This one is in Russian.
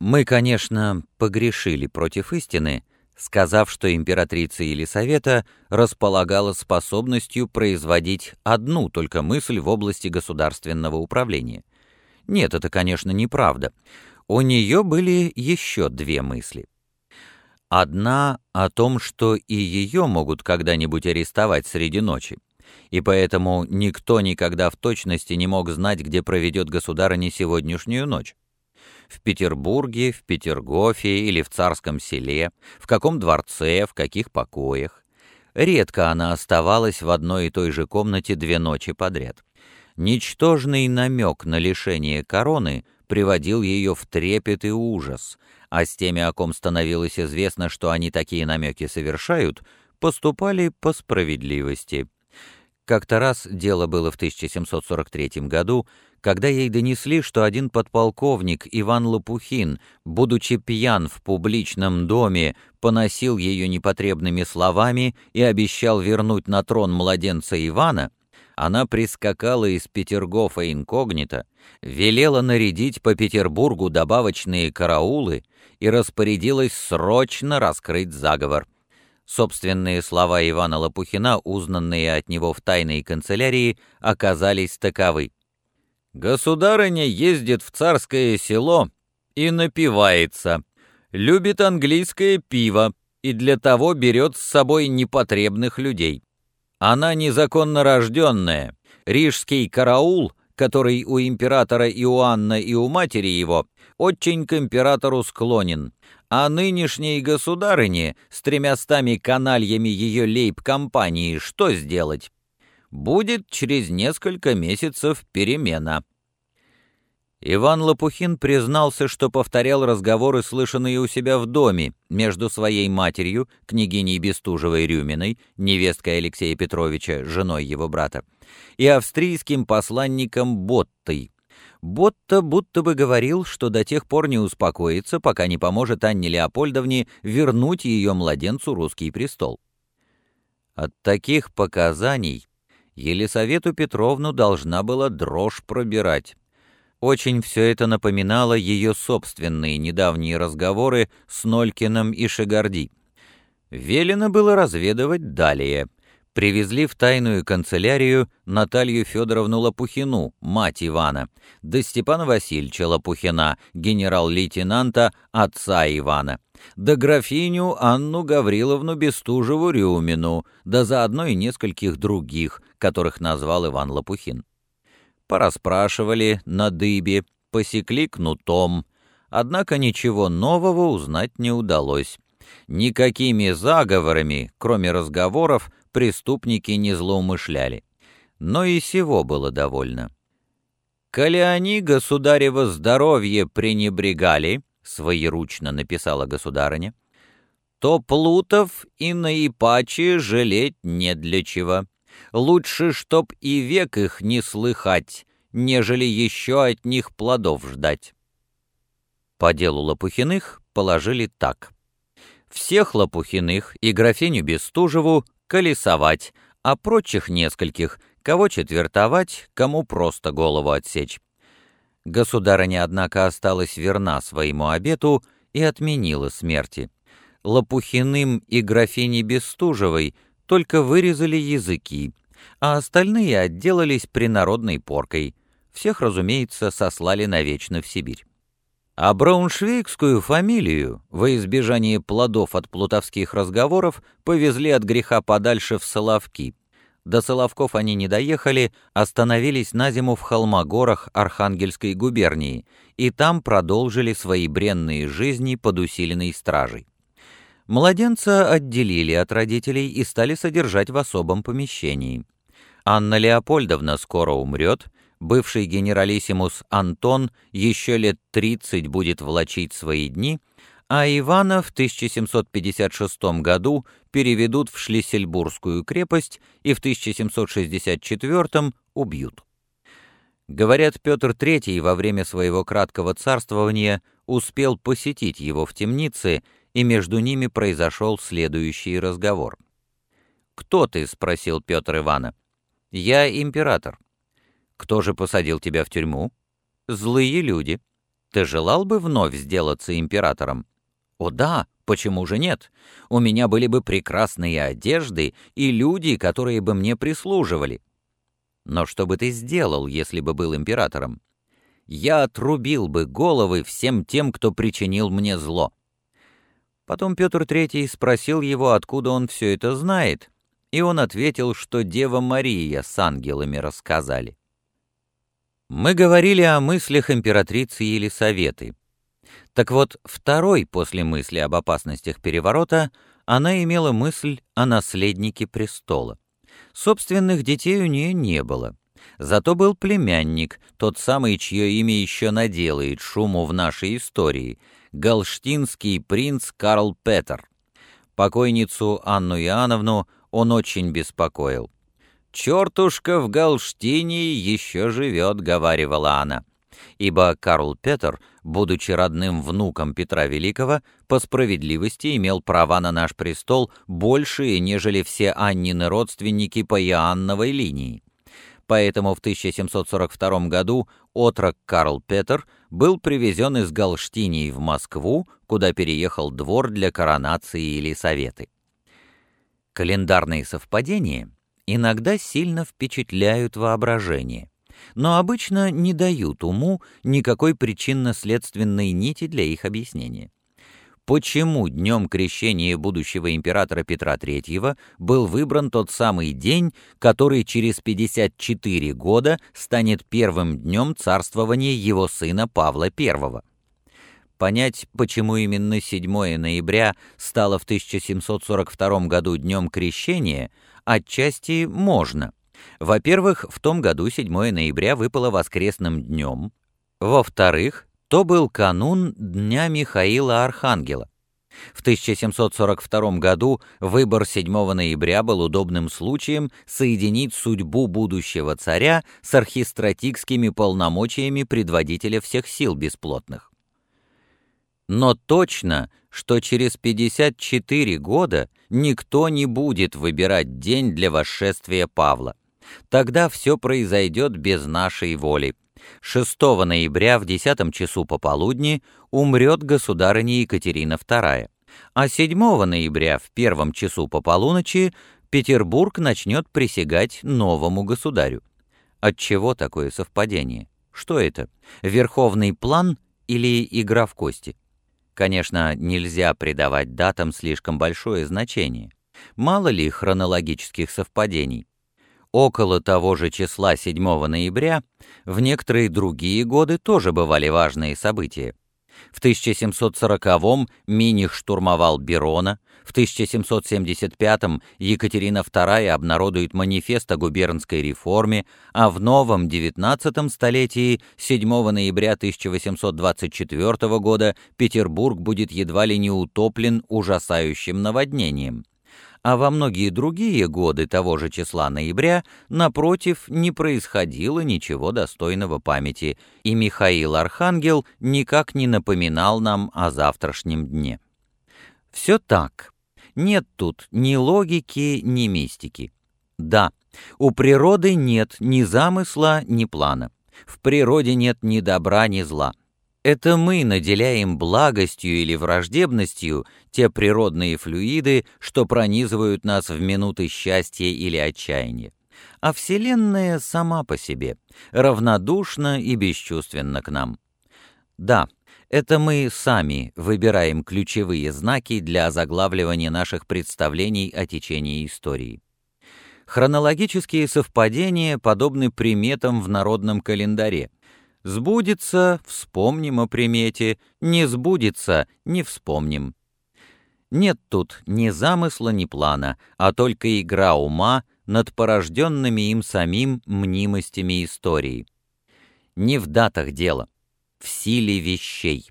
Мы, конечно, погрешили против истины, сказав, что императрица Елисавета располагала способностью производить одну только мысль в области государственного управления. Нет, это, конечно, неправда. У нее были еще две мысли. Одна о том, что и ее могут когда-нибудь арестовать среди ночи, и поэтому никто никогда в точности не мог знать, где проведет государыня сегодняшнюю ночь в Петербурге, в Петергофе или в Царском селе, в каком дворце, в каких покоях. Редко она оставалась в одной и той же комнате две ночи подряд. Ничтожный намек на лишение короны приводил ее в трепет и ужас, а с теми, о ком становилось известно, что они такие намеки совершают, поступали по справедливости. Как-то раз, дело было в 1743 году, когда ей донесли, что один подполковник Иван Лопухин, будучи пьян в публичном доме, поносил ее непотребными словами и обещал вернуть на трон младенца Ивана, она прискакала из Петергофа инкогнито, велела нарядить по Петербургу добавочные караулы и распорядилась срочно раскрыть заговор. Собственные слова Ивана Лопухина, узнанные от него в тайной канцелярии, оказались таковы. Государыня ездит в царское село и напивается, любит английское пиво и для того берет с собой непотребных людей. Она незаконно рожденная, рижский караул, который у императора Иоанна и у матери его, очень к императору склонен, а нынешней государыне с тремястами канальями ее лейб-компании что сделать? будет через несколько месяцев перемена. Иван Лопухин признался, что повторял разговоры, слышанные у себя в доме, между своей матерью, княгиней Бестужевой-Рюминой, невесткой Алексея Петровича, женой его брата, и австрийским посланником Боттой. Ботта будто бы говорил, что до тех пор не успокоится, пока не поможет Анне Леопольдовне вернуть ее младенцу русский престол. От таких показаний Елисавету Петровну должна была дрожь пробирать. Очень все это напоминало ее собственные недавние разговоры с Нолькиным и Шигарди. Велено было разведывать далее. Привезли в тайную канцелярию Наталью Федоровну Лопухину, мать Ивана, да Степана Васильевича Лопухина, генерал-лейтенанта, отца Ивана да графиню Анну Гавриловну Бестужеву-Рюмину, да заодно и нескольких других, которых назвал Иван Лопухин. Пораспрашивали на дыбе, посекли кнутом, однако ничего нового узнать не удалось. Никакими заговорами, кроме разговоров, преступники не злоумышляли. Но и сего было довольно. «Коли они государево здоровье пренебрегали», своеручно написала государыня, то Плутов и наипаче жалеть не для чего. Лучше, чтоб и век их не слыхать, нежели еще от них плодов ждать. По делу Лопухиных положили так. Всех Лопухиных и графиню Бестужеву колесовать, а прочих нескольких, кого четвертовать, кому просто голову отсечь. Государыня, однако, осталась верна своему обету и отменила смерти. Лопухиным и графине Бестужевой только вырезали языки, а остальные отделались принародной поркой. Всех, разумеется, сослали навечно в Сибирь. А брауншвейгскую фамилию, во избежание плодов от плутовских разговоров, повезли от греха подальше в Соловки, до Соловков они не доехали, остановились на зиму в Холмогорах Архангельской губернии и там продолжили свои бренные жизни под усиленной стражей. Младенца отделили от родителей и стали содержать в особом помещении. Анна Леопольдовна скоро умрет, бывший генералиссимус Антон еще лет 30 будет влачить свои дни, а Ивана в 1756 году переведут в Шлиссельбургскую крепость и в 1764 убьют. Говорят, Петр III во время своего краткого царствования успел посетить его в темнице, и между ними произошел следующий разговор. «Кто ты?» — спросил Петр Ивана. «Я император». «Кто же посадил тебя в тюрьму?» «Злые люди». Ты желал бы вновь сделаться императором? О да, почему же нет? У меня были бы прекрасные одежды и люди, которые бы мне прислуживали. Но что бы ты сделал, если бы был императором? Я отрубил бы головы всем тем, кто причинил мне зло. Потом Петр III спросил его, откуда он все это знает, и он ответил, что Дева Мария с ангелами рассказали. Мы говорили о мыслях императрицы Елисаветы. Так вот, второй после мысли об опасностях переворота она имела мысль о наследнике престола. Собственных детей у нее не было. Зато был племянник, тот самый, чье имя еще наделает шуму в нашей истории, галштинский принц Карл Петер. Покойницу Анну Иоанновну он очень беспокоил. «Чертушка в Галштине еще живет», — говаривала она. Ибо Карл Петер, будучи родным внуком Петра Великого, по справедливости имел права на наш престол большие, нежели все Аннины родственники по Иоанновой линии. Поэтому в 1742 году отрок Карл Петер был привезен из Галштинии в Москву, куда переехал двор для коронации или советы. Календарные совпадения — иногда сильно впечатляют воображение, но обычно не дают уму никакой причинно-следственной нити для их объяснения. Почему днем крещения будущего императора Петра III был выбран тот самый день, который через 54 года станет первым днем царствования его сына Павла I? Понять, почему именно 7 ноября стало в 1742 году днем крещения – Отчасти можно. Во-первых, в том году 7 ноября выпало воскресным днем. Во-вторых, то был канун Дня Михаила Архангела. В 1742 году выбор 7 ноября был удобным случаем соединить судьбу будущего царя с архистратикскими полномочиями предводителя всех сил бесплотных. Но точно, что через 54 года никто не будет выбирать день для восшествия Павла. Тогда все произойдет без нашей воли. 6 ноября в 10 часу пополудни умрет государыня Екатерина II, а 7 ноября в первом часу по полуночи Петербург начнет присягать новому государю. Отчего такое совпадение? Что это? Верховный план или игра в кости? Конечно, нельзя придавать датам слишком большое значение. Мало ли хронологических совпадений. Около того же числа 7 ноября в некоторые другие годы тоже бывали важные события. В 1740-м Миних штурмовал Берона, в 1775-м Екатерина II обнародует манифест о губернской реформе, а в новом XIX столетии 7 ноября 1824 года Петербург будет едва ли не утоплен ужасающим наводнением а во многие другие годы того же числа ноября, напротив, не происходило ничего достойного памяти, и Михаил Архангел никак не напоминал нам о завтрашнем дне. Все так. Нет тут ни логики, ни мистики. Да, у природы нет ни замысла, ни плана. В природе нет ни добра, ни зла. Это мы наделяем благостью или враждебностью те природные флюиды, что пронизывают нас в минуты счастья или отчаяния. А Вселенная сама по себе, равнодушна и бесчувственна к нам. Да, это мы сами выбираем ключевые знаки для заглавливания наших представлений о течении истории. Хронологические совпадения подобны приметам в народном календаре – Сбудется — вспомним о примете, не сбудется — не вспомним. Нет тут ни замысла, ни плана, а только игра ума над порожденными им самим мнимостями истории. Не в датах дело, в силе вещей.